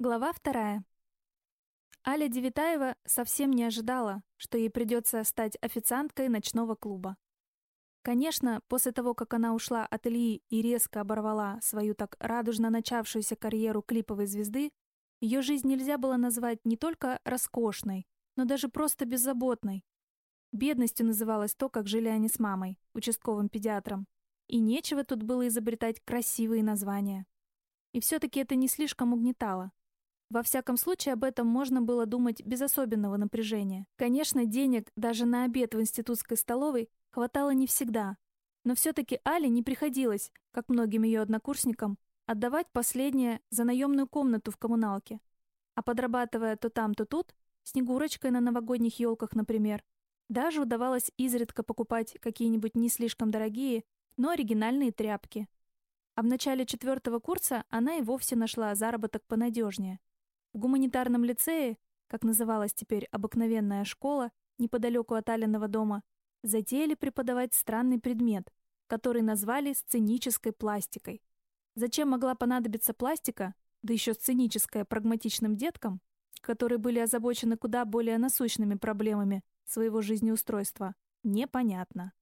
Глава вторая. Аля Девитаева совсем не ожидала, что ей придется стать официанткой ночного клуба. Конечно, после того, как она ушла от Ильи и резко оборвала свою так радужно начавшуюся карьеру клиповой звезды, ее жизнь нельзя было назвать не только роскошной, но даже просто беззаботной. Бедностью называлось то, как жили они с мамой, участковым педиатром. И нечего тут было изобретать красивые названия. И все-таки это не слишком угнетало. Во всяком случае, об этом можно было думать без особенного напряжения. Конечно, денег даже на обед в институтской столовой хватало не всегда. Но все-таки Але не приходилось, как многим ее однокурсникам, отдавать последнее за наемную комнату в коммуналке. А подрабатывая то там, то тут, снегурочкой на новогодних елках, например, даже удавалось изредка покупать какие-нибудь не слишком дорогие, но оригинальные тряпки. А в начале четвертого курса она и вовсе нашла заработок понадежнее. В гуманитарном лицее, как называлась теперь обыкновенная школа, неподалеку от Алиного дома, затеяли преподавать странный предмет, который назвали сценической пластикой. Зачем могла понадобиться пластика, да еще сценическая прагматичным деткам, которые были озабочены куда более насущными проблемами своего жизнеустройства, непонятно.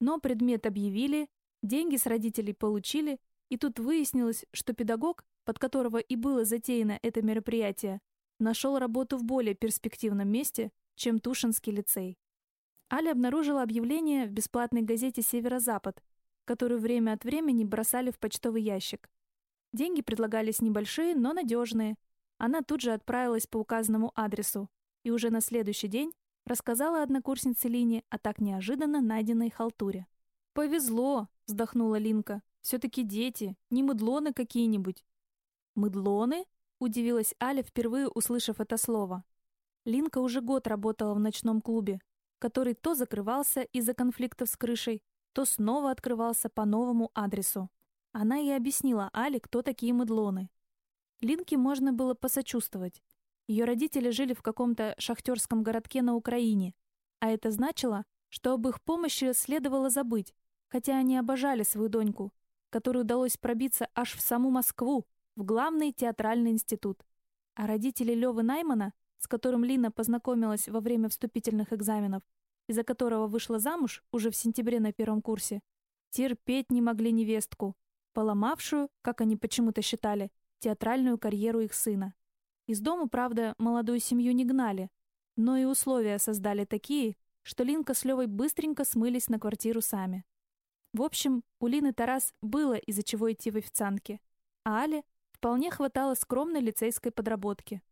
Но предмет объявили, деньги с родителей получили, и тут выяснилось, что педагог под которого и было затеяно это мероприятие, нашел работу в более перспективном месте, чем Тушинский лицей. Аля обнаружила объявление в бесплатной газете «Северо-Запад», которую время от времени бросали в почтовый ящик. Деньги предлагались небольшие, но надежные. Она тут же отправилась по указанному адресу и уже на следующий день рассказала однокурснице Лине о так неожиданно найденной халтуре. «Повезло!» — вздохнула Линка. «Все-таки дети, не мыдлоны какие-нибудь. «Мыдлоны?» — удивилась Аля, впервые услышав это слово. Линка уже год работала в ночном клубе, который то закрывался из-за конфликтов с крышей, то снова открывался по новому адресу. Она и объяснила Але, кто такие мыдлоны. Линке можно было посочувствовать. Ее родители жили в каком-то шахтерском городке на Украине, а это значило, что об их помощи следовало забыть, хотя они обожали свою доньку, которой удалось пробиться аж в саму Москву, в главный театральный институт. А родители Лёвы Наймана, с которым Лина познакомилась во время вступительных экзаменов, из-за которого вышла замуж уже в сентябре на первом курсе, терпеть не могли невестку, поломавшую, как они почему-то считали, театральную карьеру их сына. Из дома, правда, молодую семью не гнали, но и условия создали такие, что Линка с Левой быстренько смылись на квартиру сами. В общем, у Лины Тарас было из-за чего идти в официантки, а Але вполне хватало скромной лицейской подработки.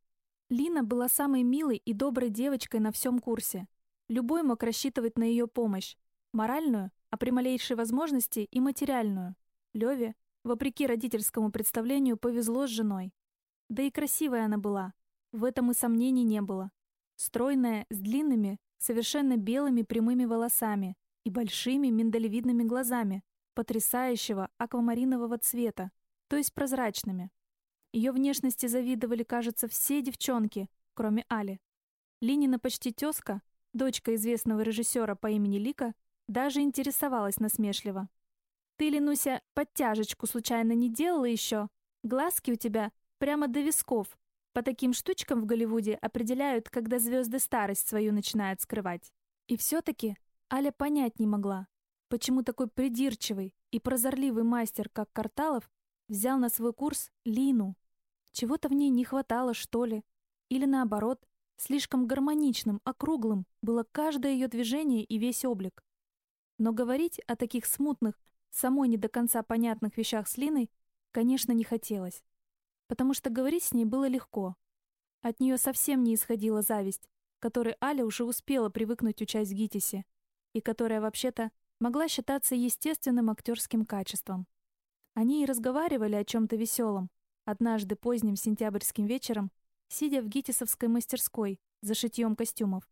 Лина была самой милой и доброй девочкой на всем курсе. Любой мог рассчитывать на ее помощь. Моральную, а при малейшей возможности и материальную. Леве, вопреки родительскому представлению, повезло с женой. Да и красивая она была. В этом и сомнений не было. Стройная, с длинными, совершенно белыми прямыми волосами и большими миндалевидными глазами, потрясающего аквамаринового цвета, то есть прозрачными. Ее внешности завидовали, кажется, все девчонки, кроме Али. Линина почти тезка, дочка известного режиссера по имени Лика, даже интересовалась насмешливо. «Ты, Ленуся, подтяжечку случайно не делала еще? Глазки у тебя прямо до висков. По таким штучкам в Голливуде определяют, когда звезды старость свою начинают скрывать». И все-таки Аля понять не могла, почему такой придирчивый и прозорливый мастер, как Карталов, взял на свой курс Лину. Чего-то в ней не хватало, что ли? Или наоборот, слишком гармоничным, округлым было каждое ее движение и весь облик. Но говорить о таких смутных, самой не до конца понятных вещах с Линой, конечно, не хотелось. Потому что говорить с ней было легко. От нее совсем не исходила зависть, которой Аля уже успела привыкнуть участь в ГИТИСе, и которая, вообще-то, могла считаться естественным актерским качеством. Они и разговаривали о чем-то веселом, однажды поздним сентябрьским вечером, сидя в гитисовской мастерской за шитьем костюмов.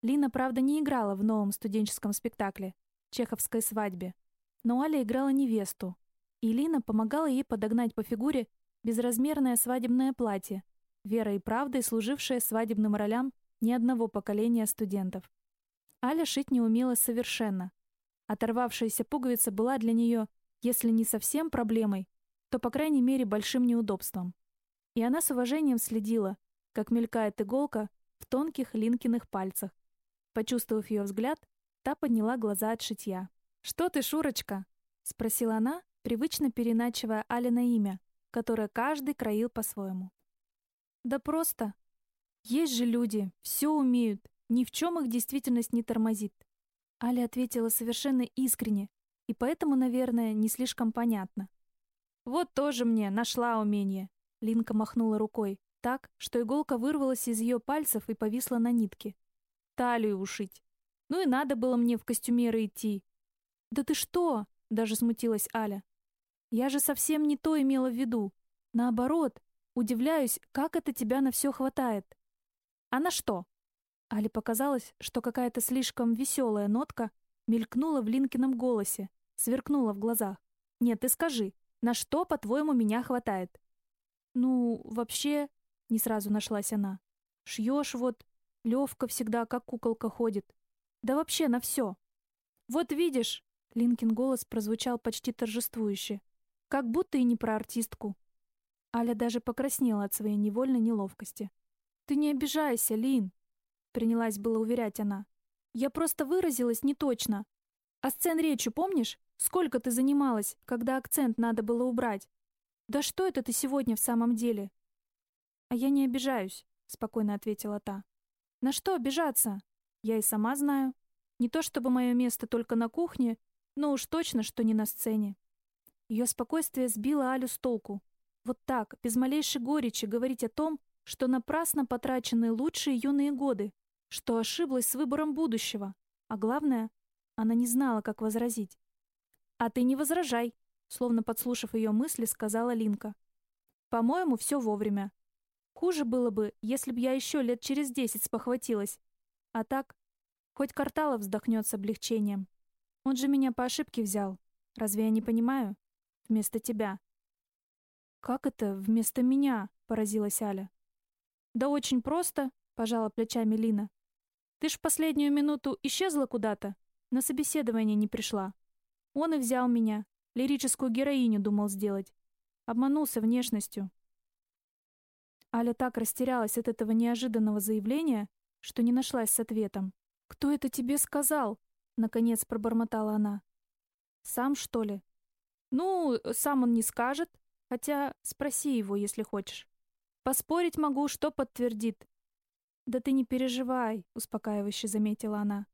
Лина, правда, не играла в новом студенческом спектакле «Чеховской свадьбе», но Аля играла невесту, и Лина помогала ей подогнать по фигуре безразмерное свадебное платье, верой и правдой служившее свадебным ролям ни одного поколения студентов. Аля шить не умела совершенно. Оторвавшаяся пуговица была для нее, если не совсем проблемой, то, по крайней мере, большим неудобством. И она с уважением следила, как мелькает иголка в тонких Линкиных пальцах. Почувствовав ее взгляд, та подняла глаза от шитья. «Что ты, Шурочка?» — спросила она, привычно переначивая Алина имя, которое каждый краил по-своему. «Да просто. Есть же люди, все умеют, ни в чем их действительность не тормозит». Аля ответила совершенно искренне, и поэтому, наверное, не слишком понятно. «Вот тоже мне нашла умение», — Линка махнула рукой, так, что иголка вырвалась из ее пальцев и повисла на нитке. «Талию ушить. Ну и надо было мне в костюмеры идти». «Да ты что?» — даже смутилась Аля. «Я же совсем не то имела в виду. Наоборот, удивляюсь, как это тебя на все хватает». «А на что?» Але показалось, что какая-то слишком веселая нотка мелькнула в Линкином голосе, сверкнула в глазах. «Нет, ты скажи, на что, по-твоему, меня хватает?» «Ну, вообще...» — не сразу нашлась она. «Шьешь вот, Левка всегда как куколка ходит. Да вообще на все. Вот видишь...» — Линкин голос прозвучал почти торжествующе. «Как будто и не про артистку». Аля даже покраснела от своей невольной неловкости. «Ты не обижайся, Лин!» — принялась было уверять она. «Я просто выразилась не точно. А сцен речи помнишь? Сколько ты занималась, когда акцент надо было убрать? Да что это ты сегодня в самом деле? А я не обижаюсь, спокойно ответила та. На что обижаться? Я и сама знаю. Не то чтобы мое место только на кухне, но уж точно, что не на сцене. Ее спокойствие сбило Алю с толку. Вот так, без малейшей горечи, говорить о том, что напрасно потрачены лучшие юные годы, что ошиблась с выбором будущего. А главное, она не знала, как возразить. «А ты не возражай», — словно подслушав ее мысли, сказала Линка. «По-моему, все вовремя. Хуже было бы, если б я еще лет через десять спохватилась. А так, хоть Карталов вздохнет с облегчением. Он же меня по ошибке взял. Разве я не понимаю? Вместо тебя». «Как это вместо меня?» — поразилась Аля. «Да очень просто», — пожала плечами Лина. «Ты ж в последнюю минуту исчезла куда-то, на собеседование не пришла. Он и взял меня. Лирическую героиню думал сделать. Обманулся внешностью. Аля так растерялась от этого неожиданного заявления, что не нашлась с ответом. «Кто это тебе сказал?» — наконец пробормотала она. «Сам, что ли?» «Ну, сам он не скажет. Хотя спроси его, если хочешь. Поспорить могу, что подтвердит». «Да ты не переживай», — успокаивающе заметила она.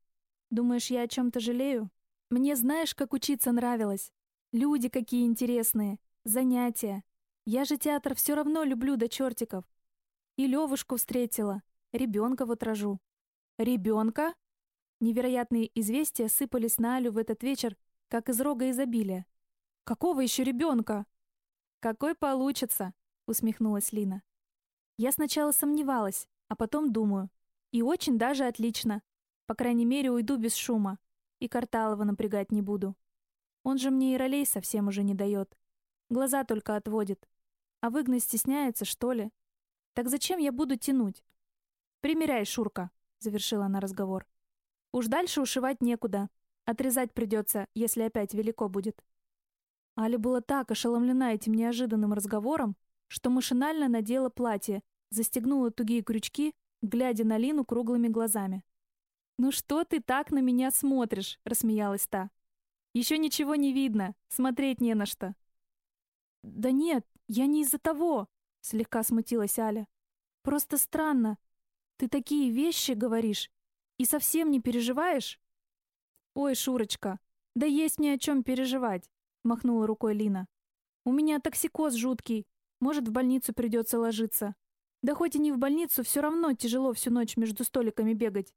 «Думаешь, я о чем-то жалею? Мне знаешь, как учиться нравилось? Люди какие интересные, занятия. Я же театр все равно люблю до чертиков. И Левушку встретила, ребенка вот рожу. Ребенка? Невероятные известия сыпались на Алю в этот вечер, как из рога изобилия. Какого еще ребенка? Какой получится, усмехнулась Лина. Я сначала сомневалась, а потом думаю. И очень даже отлично. По крайней мере, уйду без шума. И Карталова напрягать не буду. Он же мне и ролей совсем уже не дает. Глаза только отводит. А выгнать стесняется, что ли? Так зачем я буду тянуть? Примеряй, Шурка, завершила она разговор. Уж дальше ушивать некуда. Отрезать придется, если опять велико будет. Аля была так ошеломлена этим неожиданным разговором, что машинально надела платье, застегнула тугие крючки, глядя на Лину круглыми глазами. «Ну что ты так на меня смотришь?» — рассмеялась та. «Еще ничего не видно, смотреть не на что». «Да нет, я не из-за того», — слегка смутилась Аля. «Просто странно. Ты такие вещи говоришь и совсем не переживаешь?» «Ой, Шурочка, да есть мне о чем переживать», — махнула рукой Лина. «У меня токсикоз жуткий, может, в больницу придется ложиться. Да хоть и не в больницу, все равно тяжело всю ночь между столиками бегать.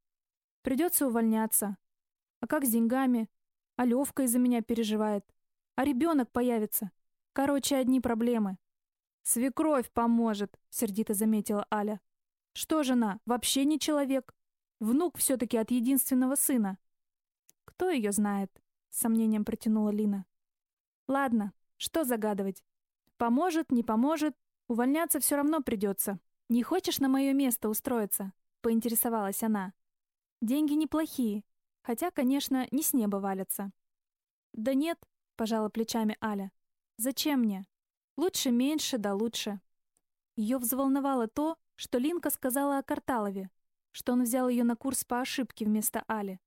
Придется увольняться. А как с деньгами? А Левка из-за меня переживает. А ребенок появится. Короче, одни проблемы. «Свекровь поможет», — сердито заметила Аля. «Что жена, вообще не человек? Внук все-таки от единственного сына». «Кто ее знает?» — с сомнением протянула Лина. «Ладно, что загадывать? Поможет, не поможет, увольняться все равно придется. Не хочешь на мое место устроиться?» — поинтересовалась она. Деньги неплохие, хотя, конечно, не с неба валятся. Да нет, пожала плечами Аля. Зачем мне? Лучше меньше, да лучше. Ее взволновало то, что Линка сказала о Карталове, что он взял ее на курс по ошибке вместо Али.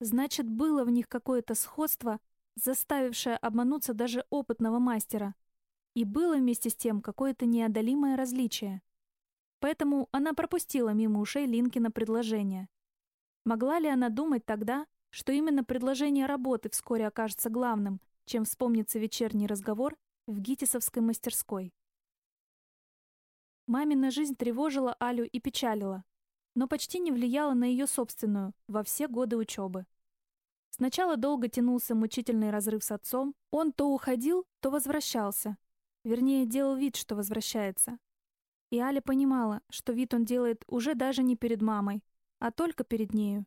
Значит, было в них какое-то сходство, заставившее обмануться даже опытного мастера. И было вместе с тем какое-то неодолимое различие. Поэтому она пропустила мимо ушей Линкина предложение. Могла ли она думать тогда, что именно предложение работы вскоре окажется главным, чем вспомнится вечерний разговор в Гитисовской мастерской? Мамина жизнь тревожила Алю и печалила, но почти не влияла на ее собственную во все годы учебы. Сначала долго тянулся мучительный разрыв с отцом, он то уходил, то возвращался. Вернее, делал вид, что возвращается. И Аля понимала, что вид он делает уже даже не перед мамой, а только перед нею.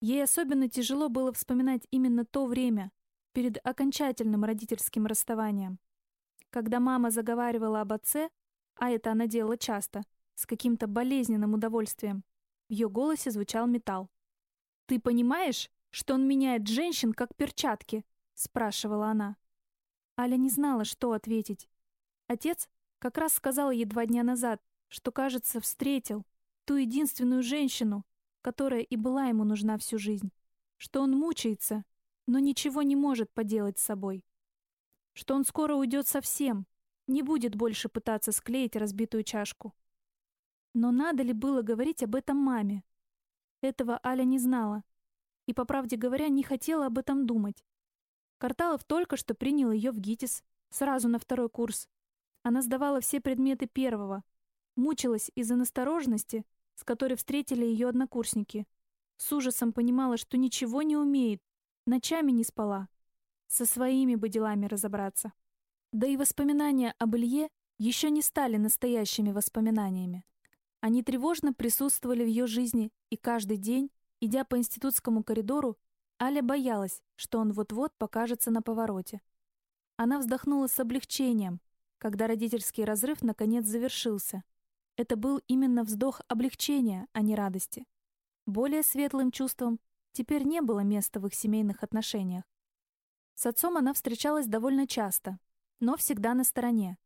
Ей особенно тяжело было вспоминать именно то время, перед окончательным родительским расставанием. Когда мама заговаривала об отце, а это она делала часто, с каким-то болезненным удовольствием. В ее голосе звучал металл. «Ты понимаешь, что он меняет женщин как перчатки?» — спрашивала она. Аля не знала, что ответить. Отец как раз сказал ей два дня назад, что, кажется, встретил ту единственную женщину, которая и была ему нужна всю жизнь, что он мучается, но ничего не может поделать с собой, что он скоро уйдет совсем, не будет больше пытаться склеить разбитую чашку. Но надо ли было говорить об этом маме? Этого Аля не знала. И, по правде говоря, не хотела об этом думать. Карталов только что принял ее в ГИТИС, сразу на второй курс. Она сдавала все предметы первого. Мучилась из-за настороженности, с которой встретили ее однокурсники. С ужасом понимала, что ничего не умеет, ночами не спала. Со своими бы делами разобраться. Да и воспоминания об Илье еще не стали настоящими воспоминаниями. Они тревожно присутствовали в ее жизни, и каждый день, идя по институтскому коридору, Аля боялась, что он вот-вот покажется на повороте. Она вздохнула с облегчением, когда родительский разрыв наконец завершился. Это был именно вздох облегчения, а не радости. Более светлым чувством теперь не было места в их семейных отношениях. С отцом она встречалась довольно часто, но всегда на стороне.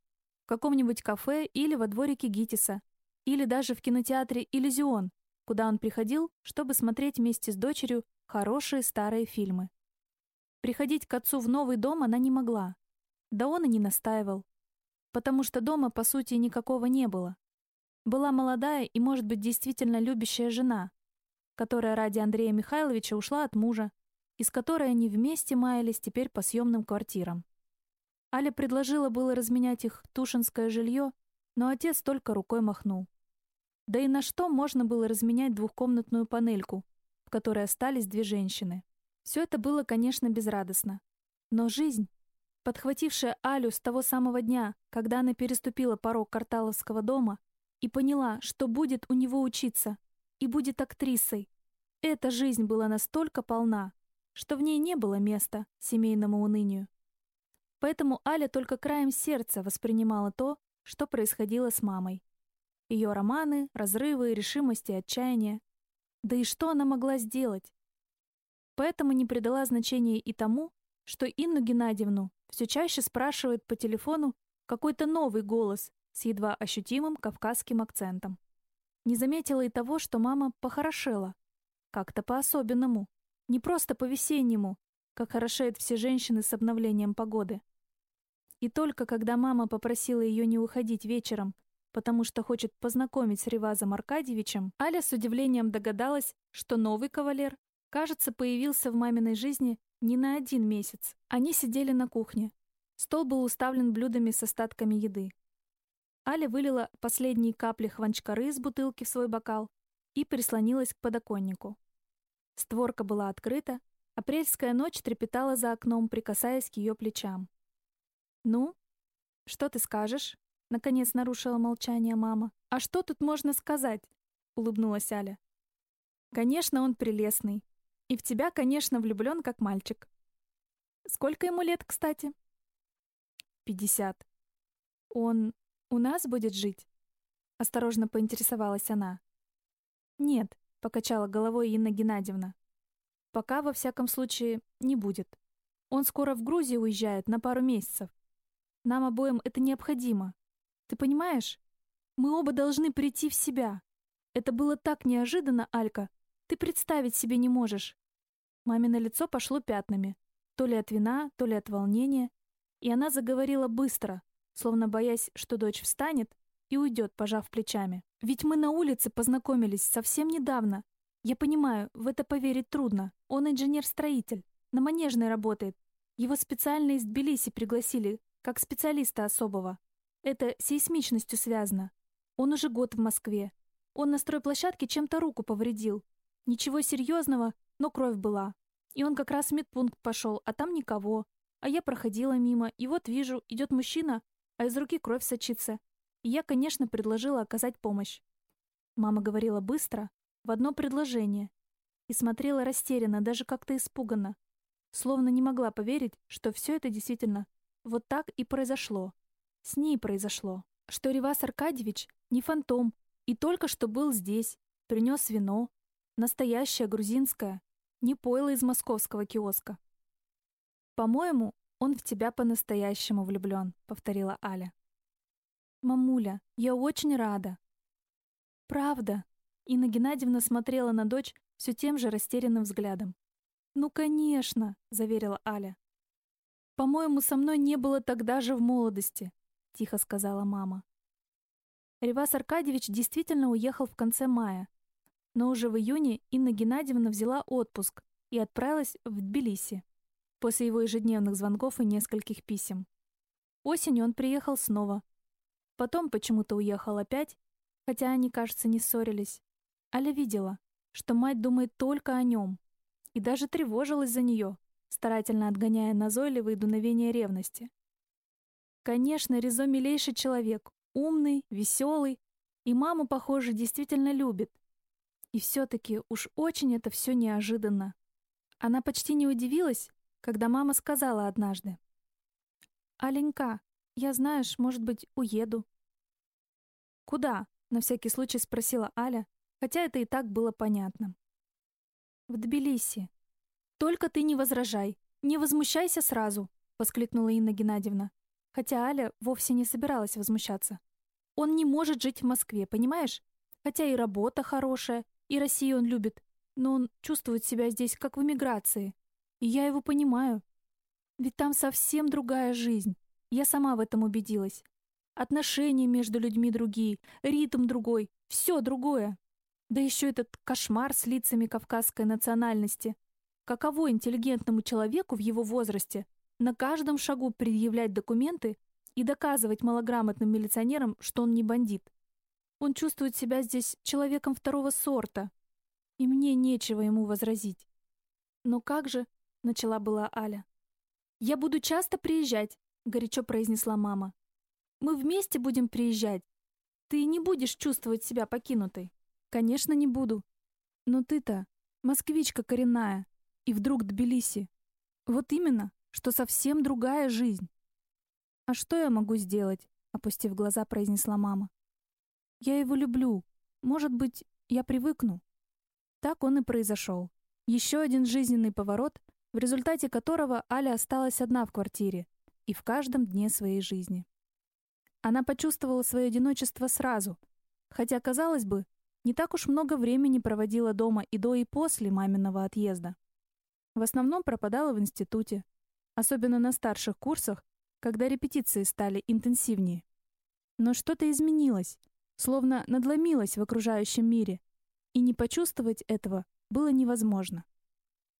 В каком-нибудь кафе или во дворике Гитиса, или даже в кинотеатре «Иллюзион», куда он приходил, чтобы смотреть вместе с дочерью хорошие старые фильмы. Приходить к отцу в новый дом она не могла. Да он и не настаивал. Потому что дома, по сути, никакого не было. Была молодая и, может быть, действительно любящая жена, которая ради Андрея Михайловича ушла от мужа, и с которой они вместе маялись теперь по съемным квартирам. Аля предложила было разменять их тушинское жилье, но отец только рукой махнул. Да и на что можно было разменять двухкомнатную панельку, в которой остались две женщины? Все это было, конечно, безрадостно. Но жизнь, подхватившая Алю с того самого дня, когда она переступила порог карталовского дома и поняла, что будет у него учиться и будет актрисой, эта жизнь была настолько полна, что в ней не было места семейному унынию. Поэтому Аля только краем сердца воспринимала то, что происходило с мамой. Ее романы, разрывы, решимость и отчаяние. Да и что она могла сделать? Поэтому не придала значения и тому, что Инну Геннадьевну все чаще спрашивает по телефону какой-то новый голос с едва ощутимым кавказским акцентом. Не заметила и того, что мама похорошела. Как-то по-особенному. Не просто по-весеннему, как хорошеют все женщины с обновлением погоды. И только когда мама попросила ее не уходить вечером, потому что хочет познакомить с Ревазом Аркадьевичем, Аля с удивлением догадалась, что новый кавалер, кажется, появился в маминой жизни не на один месяц. Они сидели на кухне. Стол был уставлен блюдами с остатками еды. Аля вылила последние капли хванчкары из бутылки в свой бокал и прислонилась к подоконнику. Створка была открыта, апрельская ночь трепетала за окном, прикасаясь к ее плечам. «Ну, что ты скажешь?» — наконец нарушила молчание мама. «А что тут можно сказать?» — улыбнулась Аля. «Конечно, он прелестный. И в тебя, конечно, влюблен как мальчик. Сколько ему лет, кстати?» «Пятьдесят. Он у нас будет жить?» — осторожно поинтересовалась она. «Нет», — покачала головой Инна Геннадьевна. «Пока, во всяком случае, не будет. Он скоро в Грузию уезжает на пару месяцев. Нам обоим это необходимо. Ты понимаешь? Мы оба должны прийти в себя. Это было так неожиданно, Алька. Ты представить себе не можешь. Мамино лицо пошло пятнами. То ли от вина, то ли от волнения. И она заговорила быстро, словно боясь, что дочь встанет и уйдет, пожав плечами. «Ведь мы на улице познакомились совсем недавно. Я понимаю, в это поверить трудно. Он инженер-строитель, на Манежной работает. Его специально из Тбилиси пригласили, как специалиста особого. Это сейсмичностью связано. Он уже год в Москве. Он на стройплощадке чем-то руку повредил. Ничего серьезного, но кровь была. И он как раз в медпункт пошел, а там никого. А я проходила мимо, и вот вижу, идет мужчина, а из руки кровь сочится. И я, конечно, предложила оказать помощь. Мама говорила быстро, в одно предложение. И смотрела растерянно, даже как-то испуганно. Словно не могла поверить, что все это действительно вот так и произошло. С ней произошло. Что Ревас Аркадьевич не фантом, и только что был здесь, принес вино, настоящее грузинское, не пойло из московского киоска. «По-моему, он в тебя по-настоящему влюблен», — повторила Аля. «Мамуля, я очень рада». «Правда?» — Инна Геннадьевна смотрела на дочь все тем же растерянным взглядом. «Ну, конечно», — заверила Аля. «По-моему, со мной не было тогда же в молодости», — тихо сказала мама. Ревас Аркадьевич действительно уехал в конце мая, но уже в июне Инна Геннадьевна взяла отпуск и отправилась в Тбилиси после его ежедневных звонков и нескольких писем. Осенью он приехал снова. Потом почему-то уехал опять, хотя они, кажется, не ссорились. Аля видела, что мать думает только о нем, и даже тревожилась за нее, старательно отгоняя назойливые дуновения ревности. Конечно, Резо милейший человек, умный, веселый, и маму, похоже, действительно любит. И все-таки уж очень это все неожиданно. Она почти не удивилась, когда мама сказала однажды. «Аленька, я, знаешь, может быть, уеду». «Куда?» — на всякий случай спросила Аля, хотя это и так было понятно. «В Тбилиси». «Только ты не возражай, не возмущайся сразу», — воскликнула Инна Геннадьевна, хотя Аля вовсе не собиралась возмущаться. Он не может жить в Москве, понимаешь? Хотя и работа хорошая, и Россию он любит, но он чувствует себя здесь как в эмиграции. И я его понимаю. Ведь там совсем другая жизнь. Я сама в этом убедилась. Отношения между людьми другие, ритм другой, все другое. Да еще этот кошмар с лицами кавказской национальности. Каково интеллигентному человеку в его возрасте на каждом шагу предъявлять документы и доказывать малограмотным милиционерам, что он не бандит. Он чувствует себя здесь человеком второго сорта, и мне нечего ему возразить. Но как же, начала была Аля. Я буду часто приезжать, горячо произнесла мама. Мы вместе будем приезжать. Ты не будешь чувствовать себя покинутой. Конечно, не буду. Но ты-то москвичка коренная, и вдруг Тбилиси. Вот именно, что совсем другая жизнь. «А что я могу сделать?» — опустив глаза, произнесла мама. «Я его люблю. Может быть, я привыкну». Так он и произошел. Еще один жизненный поворот, в результате которого Аля осталась одна в квартире и в каждом дне своей жизни. Она почувствовала свое одиночество сразу, хотя, казалось бы, не так уж много времени проводила дома и до, и после маминого отъезда. В основном пропадала в институте, особенно на старших курсах, когда репетиции стали интенсивнее. Но что-то изменилось, словно надломилось в окружающем мире, и не почувствовать этого было невозможно.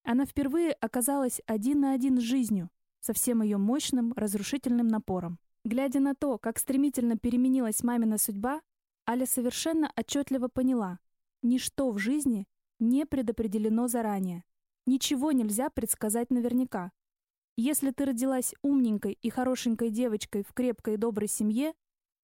Она впервые оказалась один на один с жизнью, со всем ее мощным, разрушительным напором. Глядя на то, как стремительно переменилась мамина судьба, Аля совершенно отчетливо поняла, ничто в жизни не предопределено заранее. Ничего нельзя предсказать наверняка, если ты родилась умненькой и хорошенькой девочкой в крепкой и доброй семье,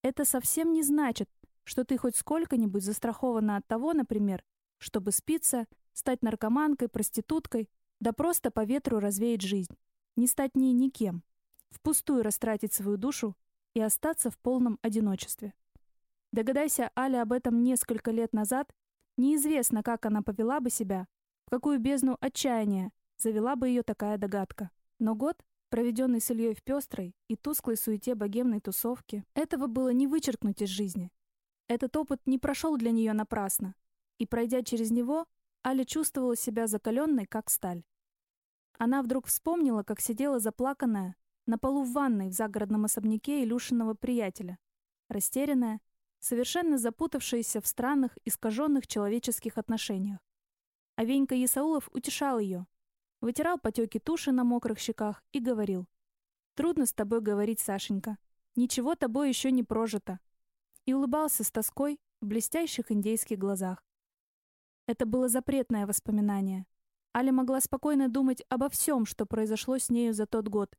это совсем не значит, что ты хоть сколько-нибудь застрахована от того, например, чтобы спиться, стать наркоманкой, проституткой, да просто по ветру развеять жизнь, не стать ней никем, впустую растратить свою душу и остаться в полном одиночестве. Догадайся Аля об этом несколько лет назад, неизвестно, как она повела бы себя, в какую бездну отчаяния завела бы ее такая догадка. Но год, проведенный с Ильей в пестрой и тусклой суете богемной тусовки, этого было не вычеркнуть из жизни. Этот опыт не прошел для нее напрасно, и, пройдя через него, Аля чувствовала себя закаленной, как сталь. Она вдруг вспомнила, как сидела заплаканная на полу в ванной в загородном особняке Илюшиного приятеля, растерянная, совершенно запутавшаяся в странных, искаженных человеческих отношениях. А Венька Исаулов утешал ее, вытирал потеки туши на мокрых щеках и говорил. «Трудно с тобой говорить, Сашенька. Ничего тобой еще не прожито». И улыбался с тоской в блестящих индейских глазах. Это было запретное воспоминание. Аля могла спокойно думать обо всем, что произошло с нею за тот год.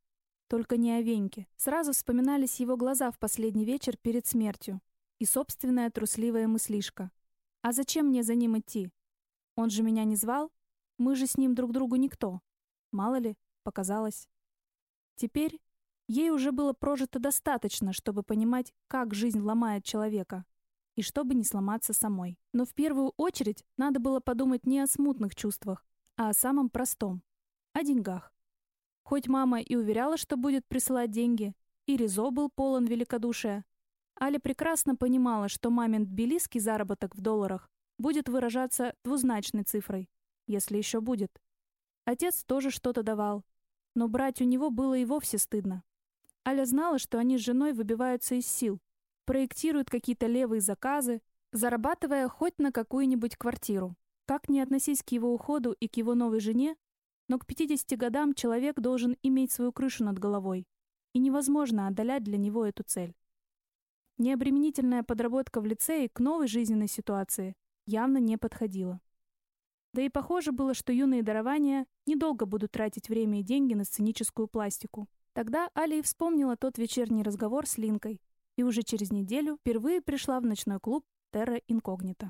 Только не о Веньке. Сразу вспоминались его глаза в последний вечер перед смертью. И собственная трусливая мыслишка. А зачем мне за ним идти? Он же меня не звал? Мы же с ним друг другу никто. Мало ли, показалось. Теперь ей уже было прожито достаточно, чтобы понимать, как жизнь ломает человека. И чтобы не сломаться самой. Но в первую очередь надо было подумать не о смутных чувствах, а о самом простом. О деньгах. Хоть мама и уверяла, что будет присылать деньги, и Ризо был полон великодушия, Аля прекрасно понимала, что мамин тбилисский заработок в долларах будет выражаться двузначной цифрой, если еще будет. Отец тоже что-то давал, но брать у него было и вовсе стыдно. Аля знала, что они с женой выбиваются из сил, проектируют какие-то левые заказы, зарабатывая хоть на какую-нибудь квартиру. Как не относись к его уходу и к его новой жене, но к 50 годам человек должен иметь свою крышу над головой, и невозможно отдалять для него эту цель. Необременительная подработка в лицее к новой жизненной ситуации явно не подходила. Да и похоже было, что юные дарования недолго будут тратить время и деньги на сценическую пластику. Тогда Али вспомнила тот вечерний разговор с Линкой и уже через неделю впервые пришла в ночной клуб Терра Инкогнита.